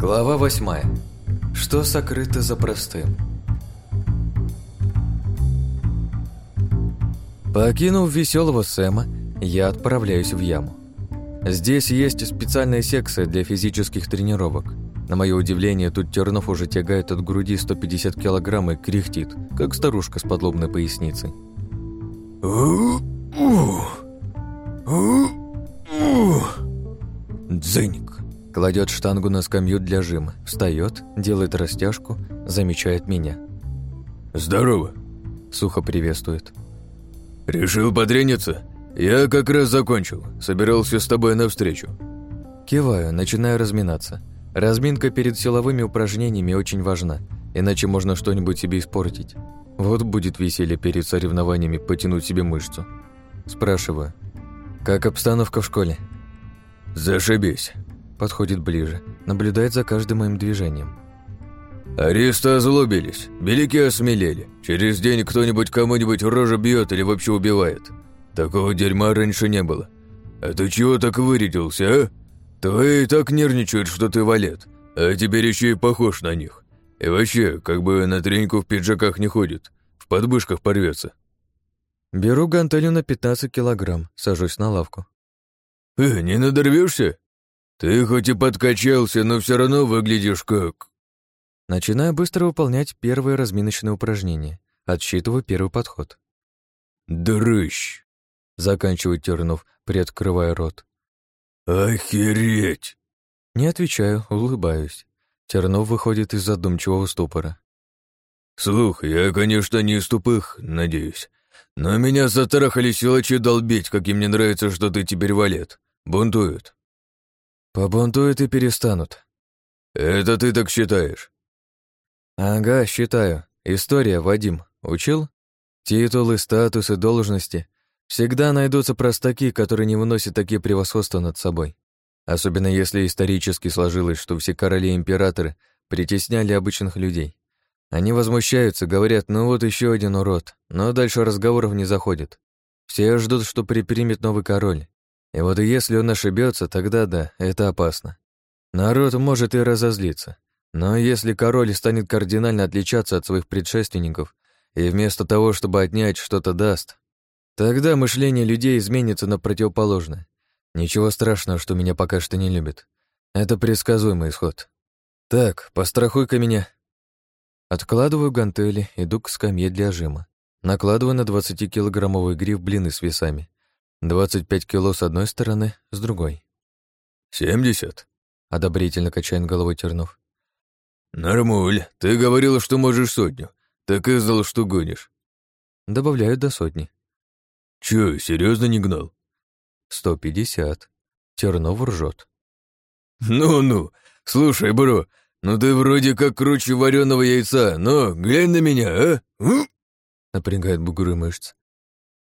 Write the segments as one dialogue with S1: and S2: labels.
S1: Глава восьмая. Что сокрыто за простым? Покинув веселого Сэма, я отправляюсь в яму. Здесь есть специальная секция для физических тренировок. На мое удивление, тут Тернов уже тягает от груди 150 килограмм и кряхтит, как старушка с подлобной поясницей. Дзыньк. Кладет штангу на скамью для жима, встает, делает растяжку, замечает меня.
S2: «Здорово!»
S1: — сухо приветствует.
S2: «Решил потрениться? Я как раз закончил, собирался с тобой навстречу».
S1: Киваю, начинаю разминаться. Разминка перед силовыми упражнениями очень важна, иначе можно что-нибудь себе испортить. Вот будет веселье перед соревнованиями потянуть себе мышцу. Спрашиваю, как обстановка в школе?
S2: «Зашибись!»
S1: Подходит ближе, наблюдает за каждым моим движением.
S2: «Аристы озлобились, велики осмелели. Через день кто-нибудь кому-нибудь рожу бьет или вообще убивает. Такого дерьма раньше не было. А ты чего так вырядился, а? Твои так нервничают, что ты валет, а теперь еще и похож на них. И вообще, как бы на треньку в пиджаках не ходит, в подбышках порвется.
S1: Беру гантелю на 15 килограмм, сажусь на лавку.
S2: «Э, не надорвешься? Ты хоть и подкачался, но все равно выглядишь как...»
S1: Начинаю быстро выполнять первое разминочное упражнение. Отсчитываю первый подход.
S2: «Дрыщ!»
S1: — заканчивает Тернов, приоткрывая рот.
S2: «Охереть!»
S1: Не отвечаю, улыбаюсь. Тернов выходит из задумчивого ступора.
S2: «Слух, я, конечно, не из тупых, надеюсь. Но меня затарахали силачи долбить, как им не нравится, что ты теперь валет. Бунтуют».
S1: «Побунтуют и перестанут».
S2: «Это ты так считаешь?»
S1: «Ага, считаю. История, Вадим, учил? Титулы, статусы, должности. Всегда найдутся простаки, которые не выносят такие превосходства над собой. Особенно если исторически сложилось, что все короли и императоры притесняли обычных людей. Они возмущаются, говорят, ну вот еще один урод, но дальше разговоров не заходит. Все ждут, что припримет новый король. И вот если он ошибется, тогда да, это опасно. Народ может и разозлиться. Но если король станет кардинально отличаться от своих предшественников и вместо того, чтобы отнять, что-то даст, тогда мышление людей изменится на противоположное. Ничего страшного, что меня пока что не любят. Это предсказуемый исход. Так, пострахуй-ка меня. Откладываю гантели, иду к скамье для жима. Накладываю на 20-килограммовый гриф блины с весами. 25 кило с одной стороны, с другой.
S2: «Семьдесят?»
S1: — одобрительно качает головой Тернов.
S2: «Нормуль, ты говорила, что можешь сотню. Так и знал, что гонишь».
S1: Добавляю до сотни.
S2: Чё, серьезно не гнал?
S1: Сто пятьдесят. Тернов ржет.
S2: Ну-ну, слушай, бро, ну ты вроде как круче вареного яйца, но глянь на меня, а?
S1: Напрягает бугры мышц.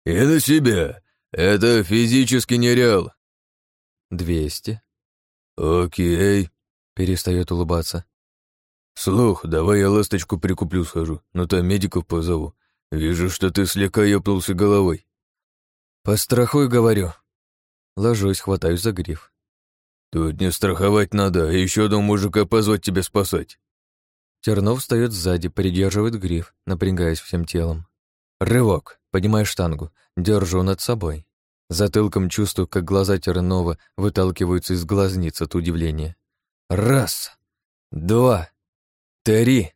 S2: И на себя. Это физически нереал.
S1: Двести.
S2: Окей.
S1: Перестает улыбаться.
S2: Слух, давай я ласточку прикуплю схожу, но там медиков позову. Вижу, что ты слегка ёпнулся головой.
S1: Пострахуй, говорю. Ложусь, хватаюсь за гриф.
S2: Тут не страховать надо, а еще одного мужика позвать тебя спасать.
S1: Тернов встает сзади, придерживает гриф, напрягаясь всем телом. Рывок, поднимаю штангу, держу над собой. Затылком чувствую, как глаза Тернова выталкиваются из глазниц от удивления. Раз, два, три.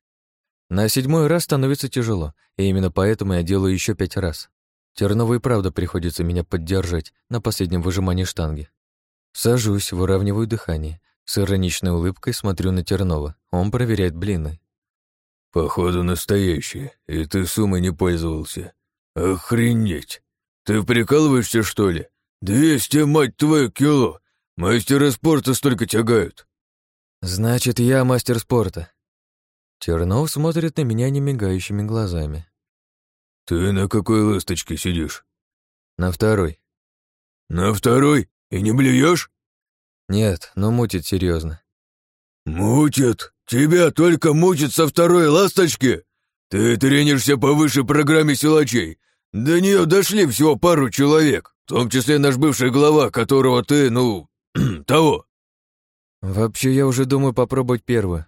S1: На седьмой раз становится тяжело, и именно поэтому я делаю еще пять раз. Тернову и правда приходится меня поддержать на последнем выжимании штанги. Сажусь, выравниваю дыхание. С ироничной улыбкой смотрю на Тернова. Он проверяет блины.
S2: «Походу, настоящие, и ты суммой не пользовался. Охренеть! Ты прикалываешься, что ли? Двести, мать твою, кило! Мастеры спорта столько тягают!»
S1: «Значит, я мастер спорта». Тернов смотрит на меня немигающими глазами.
S2: «Ты на какой ласточке сидишь?»
S1: «На второй».
S2: «На второй? И не блюешь?»
S1: «Нет, но мутит серьезно.
S2: «Мутит? Тебя только мутит со второй ласточки? Ты тренишься по высшей программе силачей. До нее дошли всего пару человек, в том числе наш бывший глава, которого ты, ну, того».
S1: Вообще, я уже думаю попробовать первую.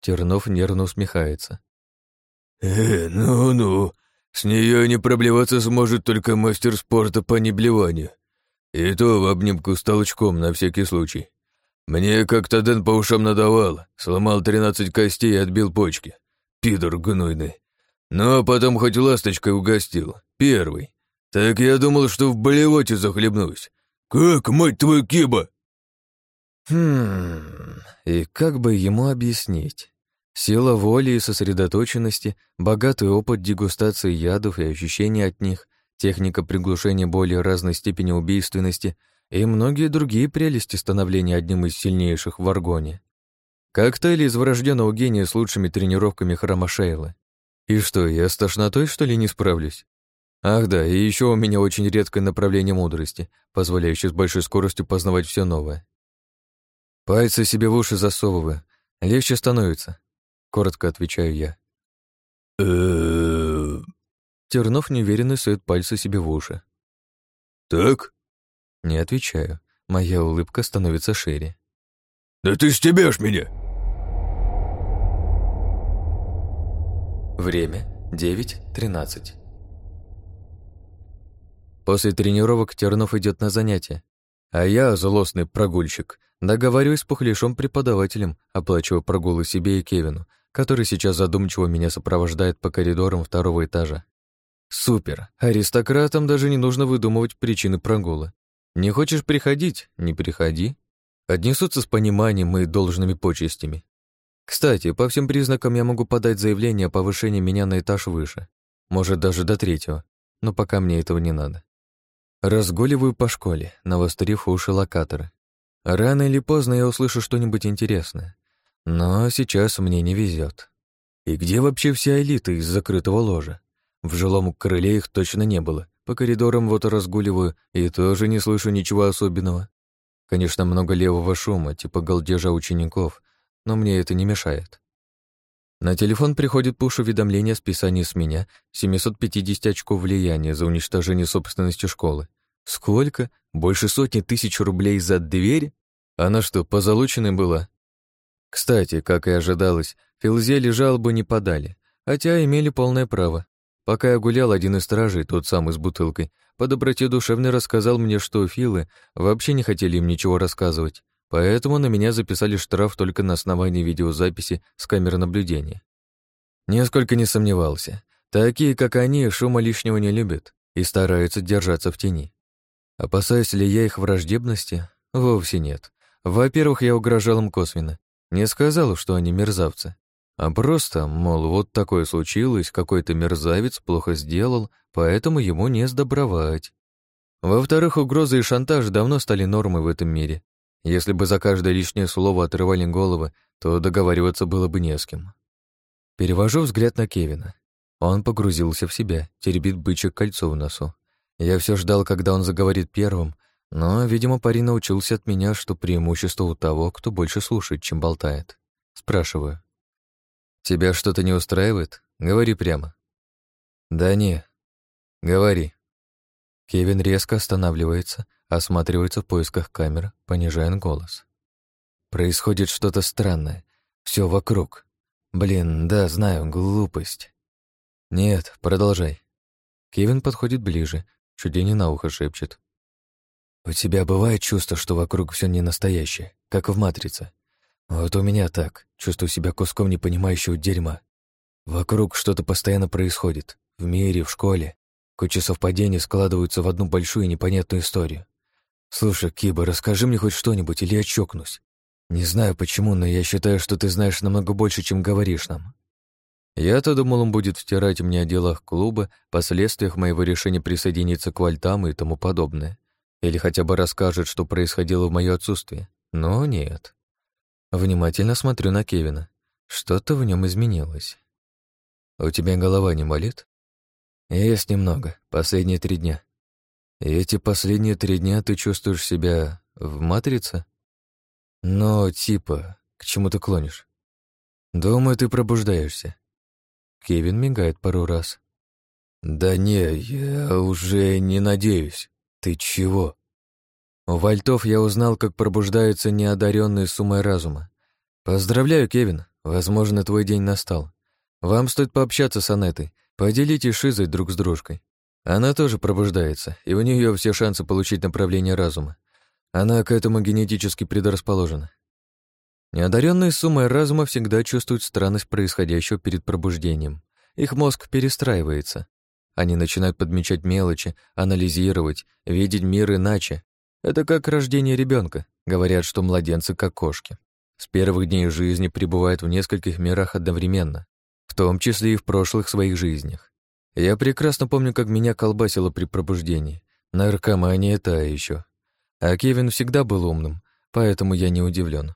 S1: Тернов нервно усмехается.
S2: «Э, ну-ну, с нее не проблеваться сможет только мастер спорта по неблеванию. И то в обнимку с толчком на всякий случай. Мне как-то Дэн по ушам надавал, сломал тринадцать костей и отбил почки. Пидор гнойный. Ну, а потом хоть ласточкой угостил. Первый. Так я думал, что в болевоте захлебнусь. Как, мать твою, киба?
S1: Хм, и как бы ему объяснить? Сила воли и сосредоточенности, богатый опыт дегустации ядов и ощущения от них, техника приглушения боли разной степени убийственности и многие другие прелести становления одним из сильнейших в Аргоне. Коктейль из врожденного гения с лучшими тренировками храма Шейла. И что, я с тошнотой, что ли, не справлюсь? Ах да, и еще у меня очень редкое направление мудрости, позволяющее с большой скоростью познавать все новое. Пальцы себе в уши засовываю. Легче становится. Коротко отвечаю я. Тернов неуверенно сует пальцы себе в уши.
S2: «Так?»
S1: Не отвечаю. Моя улыбка становится шире.
S2: «Да ты стебешь меня!»
S1: Время 9.13 После тренировок Тернов идет на занятия, а я, злостный прогульщик, договариваюсь с пухлешом-преподавателем, оплачиваю прогулы себе и Кевину, который сейчас задумчиво меня сопровождает по коридорам второго этажа. Супер! Аристократам даже не нужно выдумывать причины прогула. Не хочешь приходить? Не приходи. Отнесутся с пониманием и должными почестями. Кстати, по всем признакам я могу подать заявление о повышении меня на этаж выше. Может, даже до третьего. Но пока мне этого не надо. Разгуливаю по школе, навострив уши локаторы. Рано или поздно я услышу что-нибудь интересное. Но сейчас мне не везет. И где вообще вся элита из закрытого ложа? В жилом крыле их точно не было. По коридорам вот разгуливаю и тоже не слышу ничего особенного. Конечно, много левого шума, типа галдежа учеников, но мне это не мешает. На телефон приходит пуш-уведомление о списании с меня 750 очков влияния за уничтожение собственности школы. Сколько? Больше сотни тысяч рублей за дверь? Она что, позолоченной была? Кстати, как и ожидалось, Филзели жалобу не подали, хотя имели полное право. Пока я гулял, один из стражей, тот самый с бутылкой, по доброте душевной рассказал мне, что Филы вообще не хотели им ничего рассказывать, поэтому на меня записали штраф только на основании видеозаписи с камер наблюдения. Несколько не сомневался. Такие, как они, шума лишнего не любят и стараются держаться в тени. Опасаюсь ли я их враждебности? Вовсе нет. Во-первых, я угрожал им косвенно. Не сказал, что они мерзавцы. А просто, мол, вот такое случилось, какой-то мерзавец плохо сделал, поэтому ему не сдобровать. Во-вторых, угрозы и шантаж давно стали нормой в этом мире. Если бы за каждое лишнее слово отрывали головы, то договариваться было бы не с кем. Перевожу взгляд на Кевина. Он погрузился в себя, теребит бычье кольцо в носу. Я все ждал, когда он заговорит первым, но, видимо, парень научился от меня, что преимущество у того, кто больше слушает, чем болтает. Спрашиваю. Тебя что-то не устраивает? Говори прямо. Да не. Говори. Кевин резко останавливается, осматривается в поисках камер, понижая голос. Происходит что-то странное. Все вокруг. Блин, да, знаю, глупость. Нет, продолжай. Кевин подходит ближе, чуть на ухо шепчет. У тебя бывает чувство, что вокруг все не настоящее, как в «Матрице»? Вот у меня так. Чувствую себя куском непонимающего дерьма. Вокруг что-то постоянно происходит. В мире, в школе. Куча совпадений складываются в одну большую непонятную историю. Слушай, Киба, расскажи мне хоть что-нибудь, или я чокнусь. Не знаю почему, но я считаю, что ты знаешь намного больше, чем говоришь нам. Я-то думал, он будет втирать мне о делах клуба, последствиях моего решения присоединиться к вальтам и тому подобное. Или хотя бы расскажет, что происходило в мое отсутствие. Но нет. Внимательно смотрю на Кевина. Что-то в нем изменилось. «У тебя голова не болит?» «Есть немного. Последние три дня». «И эти последние три дня ты чувствуешь себя в матрице?» «Ну, типа, к чему ты клонишь?» «Думаю, ты пробуждаешься». Кевин мигает пару раз. «Да не, я уже не надеюсь. Ты чего?» У вольтов я узнал, как пробуждаются неодаренные суммой разума. Поздравляю, Кевин, возможно, твой день настал. Вам стоит пообщаться с Анетой, поделитесь шизой друг с дружкой. Она тоже пробуждается, и у нее все шансы получить направление разума. Она к этому генетически предрасположена. Неодаренные суммой разума всегда чувствуют странность происходящего перед пробуждением. Их мозг перестраивается. Они начинают подмечать мелочи, анализировать, видеть мир иначе. Это как рождение ребенка. Говорят, что младенцы как кошки. С первых дней жизни пребывают в нескольких мирах одновременно, том числе и в прошлых своих жизнях. Я прекрасно помню, как меня колбасило при пробуждении. Наркомания та еще. А Кевин всегда был умным, поэтому я не удивлен.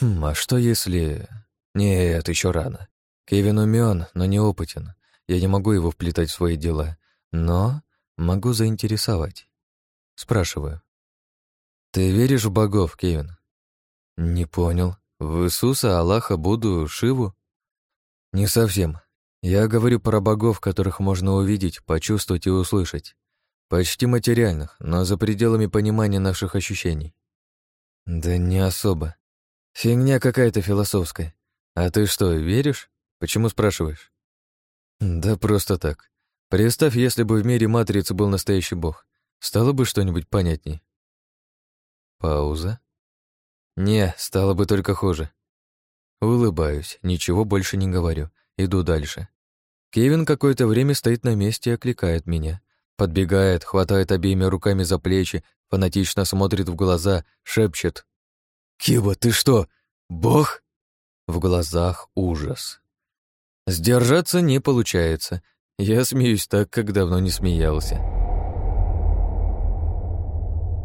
S1: Хм, а что если... Нет, еще рано. Кевин умен, но неопытен. Я не могу его вплетать в свои дела, но могу заинтересовать. Спрашиваю. «Ты веришь в богов, Кевин?» «Не понял. В Иисуса, Аллаха, Будду, Шиву?» «Не совсем. Я говорю про богов, которых можно увидеть, почувствовать и услышать. Почти материальных, но за пределами понимания наших ощущений. Да не особо. Фигня какая-то философская. А ты что, веришь? Почему спрашиваешь? Да просто так. Представь, если бы в мире Матрицы был настоящий бог. Стало бы что-нибудь понятней. Пауза. Не, стало бы только хуже. Улыбаюсь, ничего больше не говорю. Иду дальше. Кевин какое-то время стоит на месте и окликает меня. Подбегает, хватает обеими руками за плечи, фанатично смотрит в глаза, шепчет. «Киба, ты что, бог?» В глазах ужас. Сдержаться не получается. Я смеюсь так, как давно не смеялся.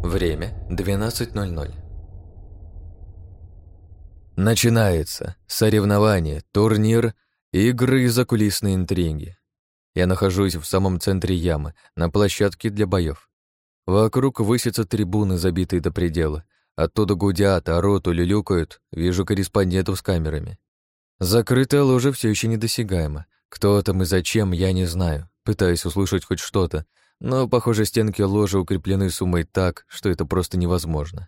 S1: Время 12.00 Начинается соревнование, турнир, игры и закулисные интриги. Я нахожусь в самом центре ямы, на площадке для боев. Вокруг высятся трибуны, забитые до предела. Оттуда гудят, орут, улюлюкают, вижу корреспондентов с камерами. Закрытая ложа все еще недосягаема. Кто там и зачем, я не знаю. Пытаюсь услышать хоть что-то, но, похоже, стенки ложи укреплены суммой так, что это просто невозможно.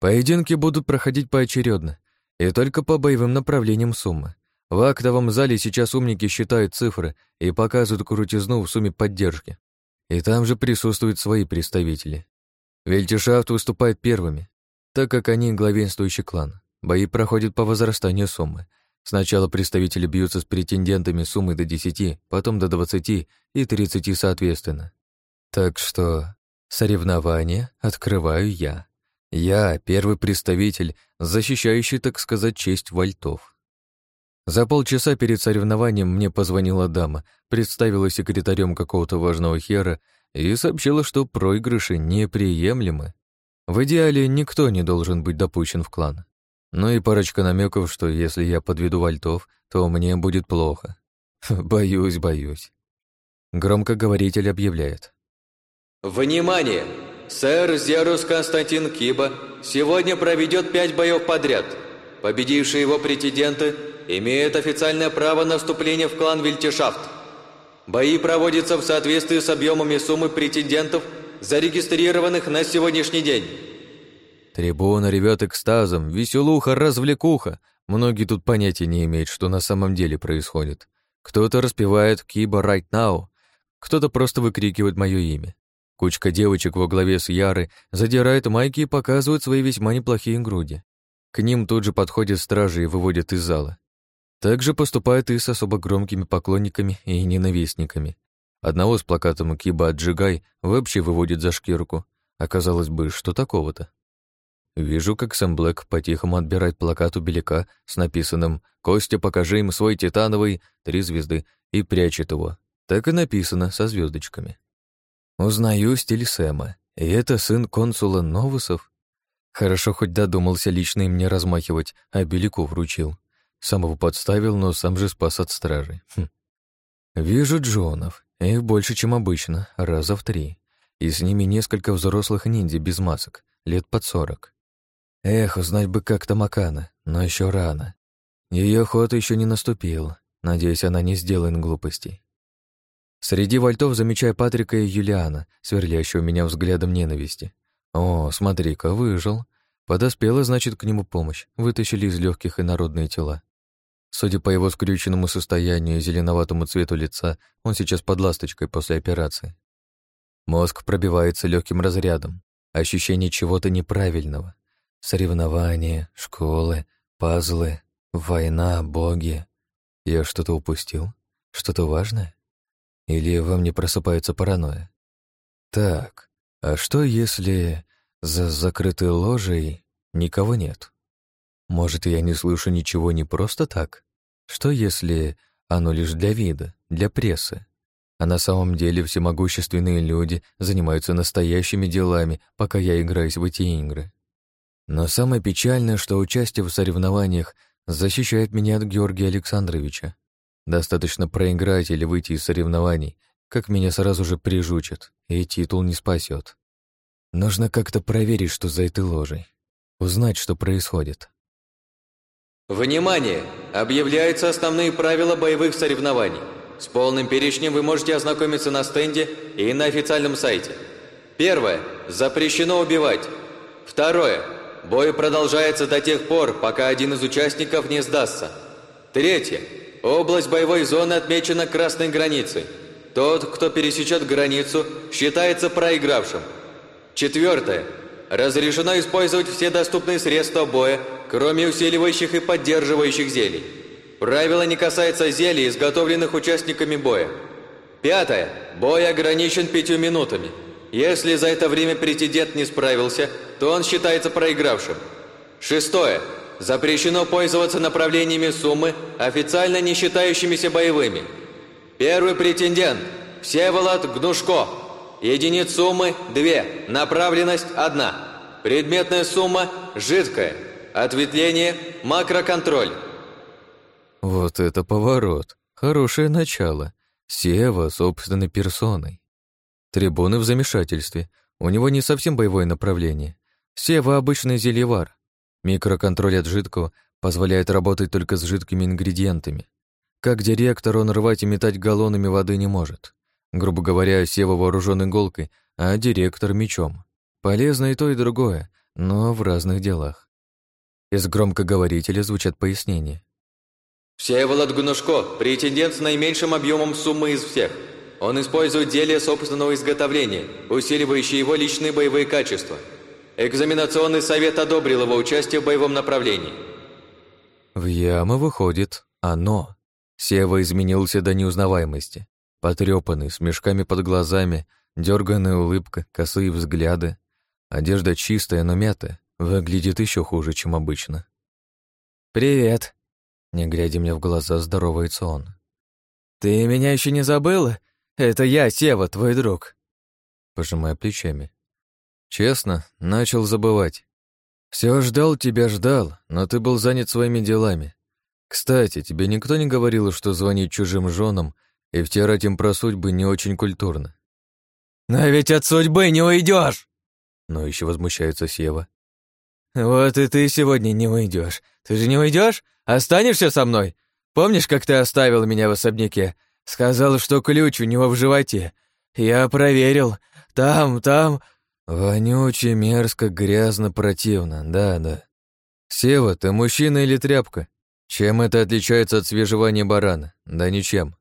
S1: Поединки будут проходить поочередно, и только по боевым направлениям суммы. В актовом зале сейчас умники считают цифры и показывают крутизну в сумме поддержки. И там же присутствуют свои представители. Вельтишафт выступает первыми, так как они главенствующий клан. Бои проходят по возрастанию суммы. Сначала представители бьются с претендентами суммы до 10, потом до 20 и 30 соответственно. Так что соревнования открываю я. Я первый представитель, защищающий, так сказать, честь вольтов. За полчаса перед соревнованием мне позвонила дама, представила секретарем какого-то важного хера и сообщила, что проигрыши неприемлемы. В идеале никто не должен быть допущен в клан. Ну и парочка намеков, что если я подведу вольтов, то мне будет плохо. Боюсь, боюсь. Громкоговоритель объявляет.
S3: «Внимание! Сэр Зерус Константин Киба сегодня проведет пять боев подряд. Победившие его претенденты имеют официальное право на вступление в клан Вильтишафт. Бои проводятся в соответствии с объемами суммы претендентов, зарегистрированных на сегодняшний день.
S1: Трибуна ревет экстазом, веселуха, развлекуха. Многие тут понятия не имеют, что на самом деле происходит. Кто-то распевает «Киба right now», кто-то просто выкрикивает мое имя. Кучка девочек во главе с Ярой задирает майки и показывают свои весьма неплохие груди. К ним тут же подходят стражи и выводят из зала. Так же поступают и с особо громкими поклонниками и ненавистниками. Одного с плакатом «Киба отжигай» вообще выводит за шкирку. Оказалось бы, что такого-то? Вижу, как Сэм Блэк по-тихому отбирает плакат у беляка с написанным «Костя, покажи им свой титановый» три звезды и прячет его. Так и написано со звездочками. Узнаю стиль Сэма. И это сын консула Новусов? Хорошо, хоть додумался лично им не размахивать, а беляку вручил. Самого подставил, но сам же спас от стражи. Хм. Вижу Джонов. Их больше, чем обычно, раза в три. И с ними несколько взрослых ниндзя без масок, лет под сорок. Эх, узнать бы как-то Макана, но еще рано. Ее ход еще не наступил. Надеюсь, она не сделает глупостей. Среди вольтов замечаю Патрика и Юлиана, сверлящего меня взглядом ненависти. О, смотри-ка, выжил. Подоспела, значит, к нему помощь. Вытащили из легких инородные тела. Судя по его скрюченному состоянию и зеленоватому цвету лица, он сейчас под ласточкой после операции. Мозг пробивается легким разрядом. Ощущение чего-то неправильного. Соревнования, школы, пазлы, война, боги. Я что-то упустил? Что-то важное? Или во мне просыпается паранойя? Так, а что если за закрытой ложей никого нет? Может, я не слышу ничего не просто так? Что если оно лишь для вида, для прессы? А на самом деле всемогущественные люди занимаются настоящими делами, пока я играюсь в эти игры. Но самое печальное, что участие в соревнованиях защищает меня от Георгия Александровича. Достаточно проиграть или выйти из соревнований, как меня сразу же прижучат, и титул не спасет. Нужно как-то проверить, что за этой ложей. Узнать, что происходит.
S3: Внимание! Объявляются основные правила боевых соревнований. С полным перечнем вы можете ознакомиться на стенде и на официальном сайте. Первое. Запрещено убивать. Второе. Бой продолжается до тех пор, пока один из участников не сдастся. Третье. Область боевой зоны отмечена красной границей. Тот, кто пересечет границу, считается проигравшим. Четвертое. Разрешено использовать все доступные средства боя, кроме усиливающих и поддерживающих зелий. Правило не касается зелий, изготовленных участниками боя. Пятое. Бой ограничен пятью минутами. Если за это время претендент не справился, то он считается проигравшим. Шестое. Запрещено пользоваться направлениями суммы, официально не считающимися боевыми. Первый претендент – Всеволод Гнушко. Единиц суммы – 2, направленность – 1. Предметная сумма – жидкая. Ответвление – макроконтроль.
S1: Вот это поворот. Хорошее начало. Сева собственной персоной. Трибуны в замешательстве. У него не совсем боевое направление. Сева обычный зельевар. Микроконтроль от жидкого позволяет работать только с жидкими ингредиентами. Как директор он рвать и метать галлонами воды не может. Грубо говоря, Сева вооружен иголкой, а директор — мечом. Полезно и то, и другое, но в разных делах. Из громкоговорителя звучат пояснения.
S3: Всеволод Гнушко – претендент с наименьшим объемом суммы из всех. Он использует зелье собственного изготовления, усиливающие его личные боевые качества. Экзаменационный совет одобрил его участие в боевом направлении.
S1: В яму выходит оно. Сева изменился до неузнаваемости. Потрепанный, с мешками под глазами, дерганная улыбка, косые взгляды. Одежда чистая, но мятая. Выглядит еще хуже, чем обычно. «Привет!» Не глядя мне в глаза, здоровается он. «Ты меня еще не забыла? Это я, Сева, твой друг». Пожимая плечами. «Честно, начал забывать. Все ждал тебя, ждал, но ты был занят своими делами. Кстати, тебе никто не говорил, что звонить чужим женам и втирать им про судьбы не очень культурно?» «Но ведь от судьбы не уйдешь!» Но еще возмущается Сева. «Вот и ты сегодня не уйдешь. Ты же не уйдешь? Останешься со мной? Помнишь, как ты оставил меня в особняке? Сказал, что ключ у него в животе. Я проверил. Там, там...» «Вонюче, мерзко, грязно, противно, да-да. Сева, ты мужчина или тряпка? Чем это отличается от свежевания барана? Да ничем.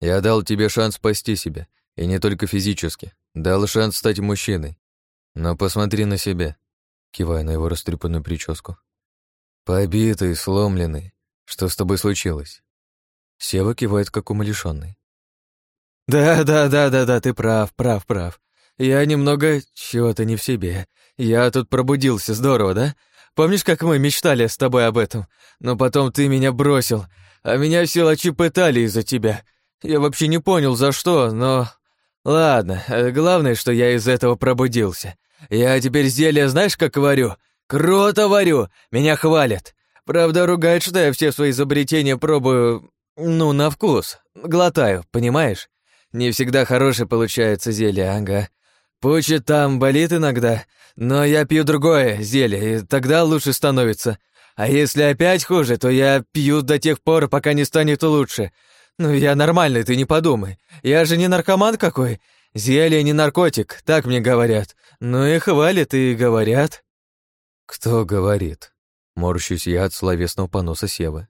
S1: Я дал тебе шанс спасти себя, и не только физически. Дал шанс стать мужчиной. Но посмотри на себя», кивая на его растрепанную прическу. «Побитый, сломленный. Что с тобой случилось?» Сева кивает, как умалишённый. «Да, да, да, да, да, ты прав, прав, прав. Я немного чего-то не в себе. Я тут пробудился, здорово, да? Помнишь, как мы мечтали с тобой об этом? Но потом ты меня бросил, а меня силачи пытали из-за тебя. Я вообще не понял, за что, но... Ладно, главное, что я из этого пробудился. Я теперь зелье знаешь, как варю? «Круто варю! Меня хвалят! Правда, ругают, что я все свои изобретения пробую, ну, на вкус. Глотаю, понимаешь? Не всегда хорошее получается зелье, ага. Пучит там, болит иногда, но я пью другое зелье, и тогда лучше становится. А если опять хуже, то я пью до тех пор, пока не станет лучше. Ну, я нормальный, ты не подумай. Я же не наркоман какой.
S4: Зелье не наркотик, так мне говорят. Ну и хвалят и говорят».
S1: «Кто говорит?» Морщусь я от словесного поноса Севы.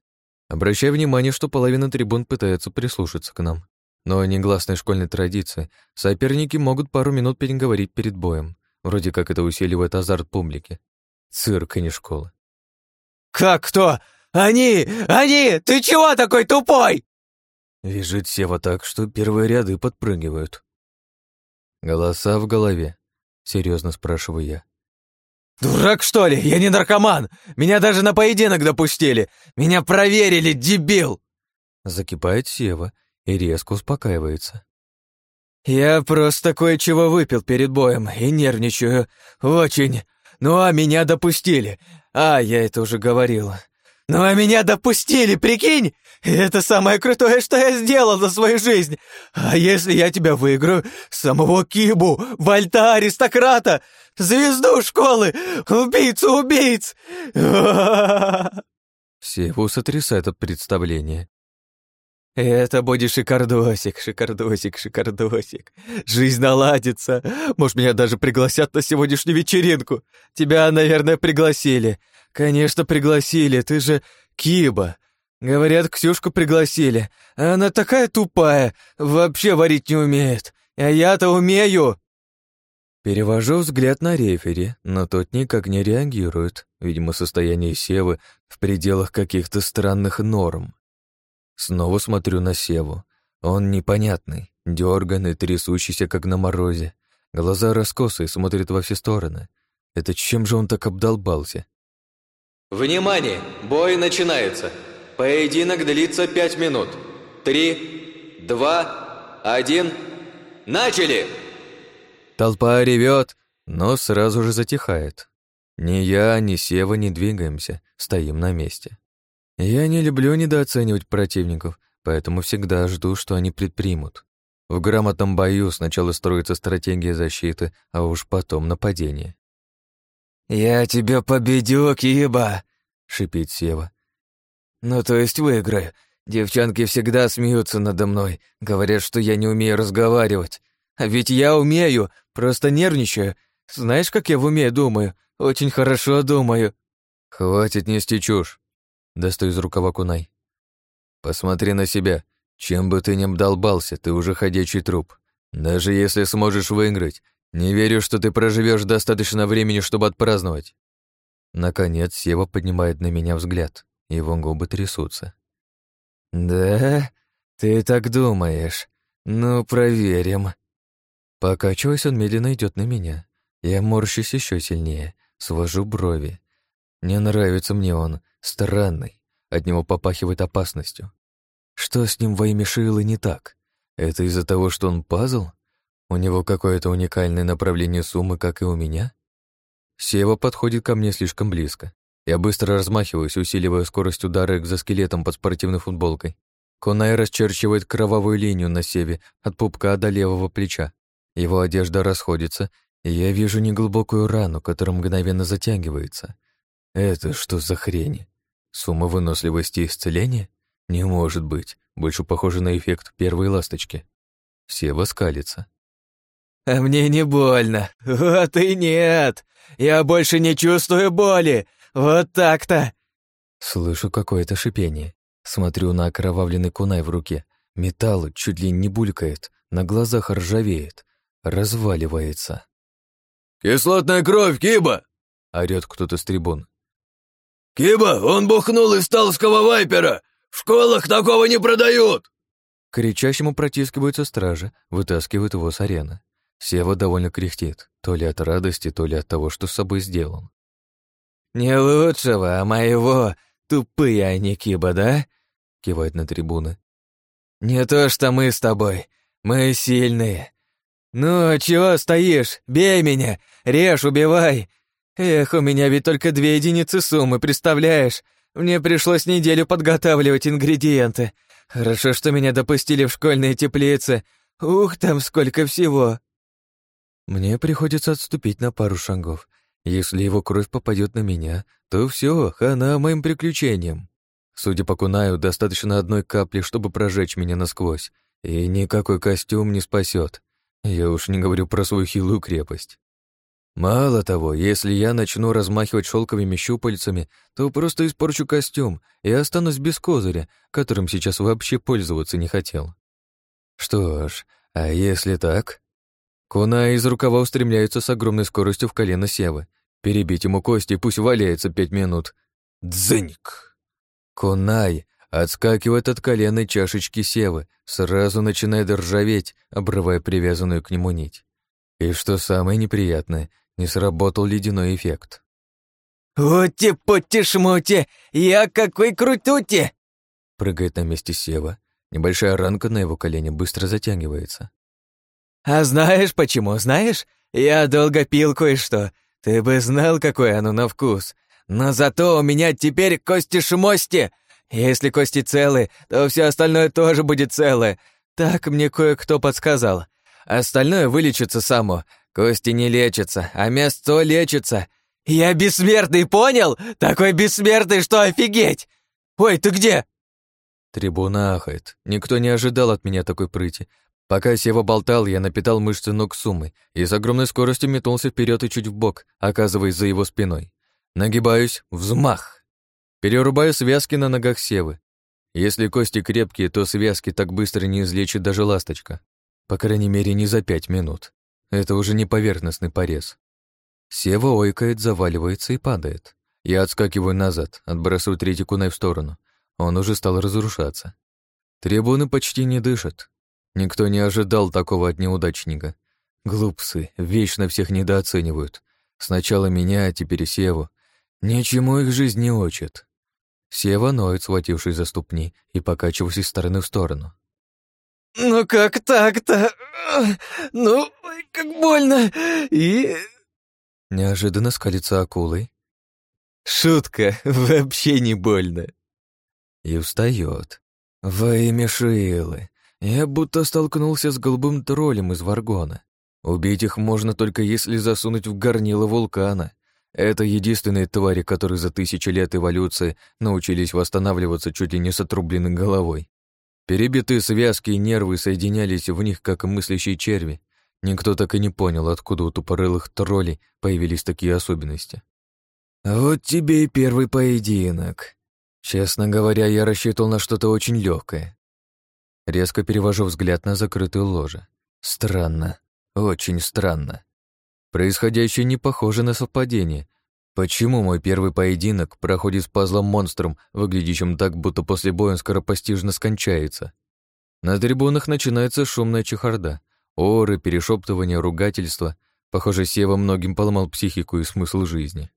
S1: Обращай внимание, что половина трибун пытается прислушаться к нам. Но негласной школьной традиции соперники могут пару минут переговорить перед боем. Вроде как это усиливает азарт публики. Цирк, а не школа.
S4: «Как кто? Они! Они! Ты чего такой тупой?»
S1: Визжит Сева так, что первые ряды подпрыгивают. Голоса в голове. Серьезно спрашиваю я.
S4: «Дурак, что ли? Я не наркоман! Меня даже на поединок допустили! Меня проверили, дебил!»
S1: Закипает Сева и резко успокаивается.
S4: «Я просто кое-чего выпил перед боем и нервничаю. Очень. Ну а меня допустили. А, я это уже говорил. Ну а меня допустили, прикинь? Это самое крутое, что я сделал за свою жизнь. А если я тебя выиграю, самого Кибу, вольта аристократа, звезду школы, убийцу убийц.
S1: Севу сотрясает от представления.
S4: Это будет шикардосик, шикардосик, шикардосик. Жизнь наладится. Может, меня даже пригласят на сегодняшнюю вечеринку. Тебя, наверное, пригласили. Конечно, пригласили, ты же Киба. Говорят, Ксюшку пригласили. Она такая тупая, вообще варить не умеет. А я-то умею.
S1: Перевожу взгляд на рефери, но тот никак не реагирует. Видимо, состояние Севы в пределах каких-то странных норм. Снова смотрю на Севу. Он непонятный, дерганный, трясущийся, как на морозе. Глаза раскосые, смотрит во все стороны. Это чем же он так обдолбался?
S3: Внимание! Бой начинается. Поединок длится пять минут. Три, два, один. Начали!
S1: Толпа ревет, но сразу же затихает. Ни я, ни Сева не двигаемся, стоим на месте. Я не люблю недооценивать противников, поэтому всегда жду, что они предпримут. В грамотном бою сначала строится стратегия защиты, а уж потом нападение.
S4: «Я тебя победю, Киба!» — шипит Сева. «Ну, то есть выиграю. Девчонки всегда смеются надо мной, говорят, что я не умею разговаривать. А ведь я умею, просто нервничаю. Знаешь, как я в уме думаю? Очень хорошо думаю».
S1: «Хватит нести чушь. Достаю из рукава кунай. Посмотри на себя. Чем бы ты ни обдолбался, ты уже ходячий труп. Даже если сможешь выиграть, не верю, что ты проживешь достаточно времени, чтобы отпраздновать. Наконец, Сева поднимает на меня взгляд. Его губы трясутся.
S4: «Да? Ты так думаешь? Ну, проверим».
S1: Покачиваясь, он медленно идет на меня. Я морщусь еще сильнее, свожу брови. Не нравится мне он, странный. От него попахивает опасностью. Что с ним во имя Шилы не так? Это из-за того, что он пазл? У него какое-то уникальное направление суммы, как и у меня? Сева подходит ко мне слишком близко. Я быстро размахиваюсь, усиливая скорость удара экзоскелетом под спортивной футболкой. Конай расчерчивает кровавую линию на Севе от пупка до левого плеча. Его одежда расходится, и я вижу неглубокую рану, которая мгновенно затягивается. Это что за хрень? Сумма выносливости и исцеления? Не может быть. Больше похоже на эффект первой ласточки. Сева скалится.
S4: «А мне не больно. Вот и нет. Я больше не чувствую боли. Вот так-то!»
S1: Слышу какое-то шипение. Смотрю на окровавленный кунай в руке. Металл чуть ли не булькает, на глазах ржавеет, разваливается.
S2: «Кислотная кровь, Киба!» — орёт кто-то с трибун. «Киба, он бухнул из талского вайпера! В школах такого не продают!»
S1: К кричащему протискиваются стражи, вытаскивают его с арены. Сева довольно кряхтит, то ли от радости, то ли от того, что с собой сделал.
S4: «Не лучшего, а моего, тупые они, Киба, да?» — кивает на трибуны. «Не то что мы с тобой, мы сильные. Ну, чего стоишь? Бей меня, режь, убивай, Эх, у меня ведь только две единицы суммы, представляешь? Мне пришлось неделю подготавливать ингредиенты. Хорошо, что меня допустили в школьные теплицы. Ух, там сколько всего.
S1: Мне приходится отступить на пару шагов. Если его кровь попадет на меня, то все, хана моим приключениям. Судя по Кунаю, достаточно одной капли, чтобы прожечь меня насквозь, и никакой костюм не спасет. Я уж не говорю про свою хилую крепость. Мало того, если я начну размахивать шелковыми щупальцами, то просто испорчу костюм и останусь без козыря, которым сейчас вообще пользоваться не хотел. Что ж, а если так? Куна из рукава устремляется с огромной скоростью в колено Севы. Перебить ему кости, пусть валяется пять минут. Дзыньк! Кунай отскакивает от коленной чашечки Севы, сразу начинает ржаветь, обрывая привязанную к нему нить. И что самое неприятное, не сработал ледяной эффект.
S4: «Ути-пути-шмути! Я какой крутути!»
S1: Прыгает на месте Сева. Небольшая ранка на его колене быстро затягивается.
S4: «А знаешь почему? Знаешь? Я долго пил кое-что. Ты бы знал, какое оно на вкус. Но зато у меня теперь кости-шмости. Если кости целы, то все остальное тоже будет целое. Так мне кое-кто подсказал. Остальное вылечится само. Кости не лечатся, а мясо лечится. Я бессмертный, понял? Такой бессмертный, что офигеть! Ой, ты где?»
S1: Трибуна ахает. Никто не ожидал от меня такой прыти. Пока Сева болтал, я напитал мышцы ног суммы и с огромной скоростью метнулся вперед и чуть в бок, оказываясь за его спиной. Нагибаюсь, взмах. Перерубаю связки на ногах Севы. Если кости крепкие, то связки так быстро не излечит даже ласточка. По крайней мере, не за пять минут. Это уже не поверхностный порез. Сева ойкает, заваливается и падает. Я отскакиваю назад, отбрасываю третий кунай в сторону. Он уже стал разрушаться. Трибуны почти не дышат. Никто не ожидал такого от неудачника. Глупцы, вечно всех недооценивают. Сначала меня, а теперь Севу. Ничему их жизнь не учит. Сева ноет, схватившись за ступни и покачиваясь из стороны в сторону.
S4: «Ну как так-то? Ну, как больно! И...»
S1: Неожиданно скалится акулой.
S4: «Шутка, вообще не больно!»
S1: И встает. Во имя Шиэлы. Я будто столкнулся с голубым троллем из Варгона. Убить их можно только если засунуть в горнило вулкана. Это единственные твари, которые за тысячи лет эволюции научились восстанавливаться чуть ли не с отрубленной головой. Перебитые связки и нервы соединялись в них, как мыслящие черви. Никто так и не понял, откуда у тупорылых троллей появились такие особенности. вот тебе и первый поединок. Честно говоря, я рассчитывал на что-то очень легкое. Резко перевожу взгляд на закрытую ложе. Странно, очень странно. Происходящее не похоже на совпадение. Почему мой первый поединок проходит с пазлом-монстром, выглядящим так, будто после боя он скоропостижно скончается? На трибунах начинается шумная чехарда. Оры, перешептывания, ругательства. Похоже, Сева многим поломал психику и смысл жизни.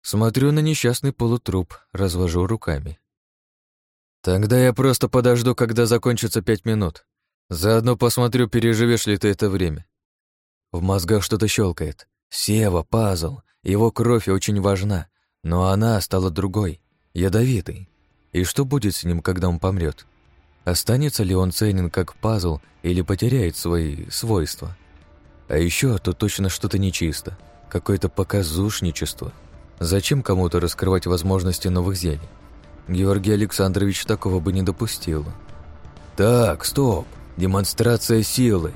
S1: Смотрю на несчастный полутруп, развожу руками. Тогда я просто подожду, когда закончится пять минут. Заодно посмотрю, переживешь ли ты это время. В мозгах что-то щелкает. Сева, пазл. Его кровь очень важна, но она стала другой, ядовитой. И что будет с ним, когда он помрет? Останется ли он ценен как пазл или потеряет свои свойства? А еще тут точно что-то нечисто, какое-то показушничество. Зачем кому-то раскрывать возможности новых зелий? Георгий Александрович такого бы не допустил. Так, стоп, демонстрация силы.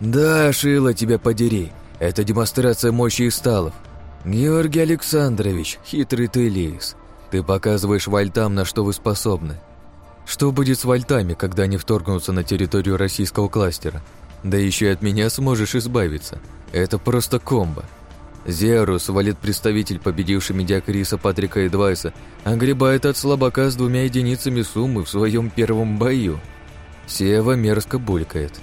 S1: Да, Шила, тебя подери, это демонстрация мощи и сталов. «Георгий Александрович, хитрый ты лис, ты показываешь вальтам, на что вы способны. Что будет с вальтами, когда они вторгнутся на территорию российского кластера? Да еще и от меня сможешь избавиться. Это просто комбо. Зерус, валит представитель победивший медиакриса Патрика Эдвайса, огребает от слабака с двумя единицами суммы в своем первом бою. Сева мерзко булькает.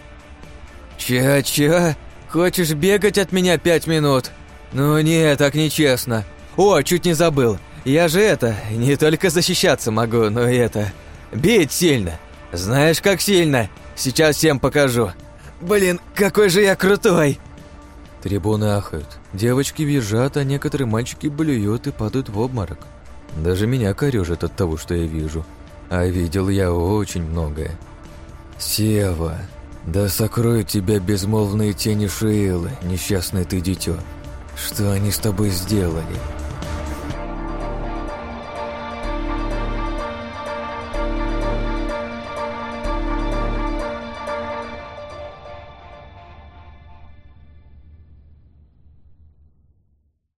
S4: «Ча-ча? Хочешь бегать от меня пять минут?» «Ну нет, так нечестно. О, чуть не забыл. Я же это, не только защищаться могу, но и это... Бить сильно. Знаешь, как сильно? Сейчас всем покажу. Блин, какой же я крутой!»
S1: Трибуны ахают. Девочки визжат, а некоторые мальчики блюют и падают в обморок. Даже меня корёжит от того, что я вижу. А видел я очень многое. «Сева, да сокроют тебя безмолвные тени Шиэлы, несчастное ты дитё. Что они с тобой сделали?»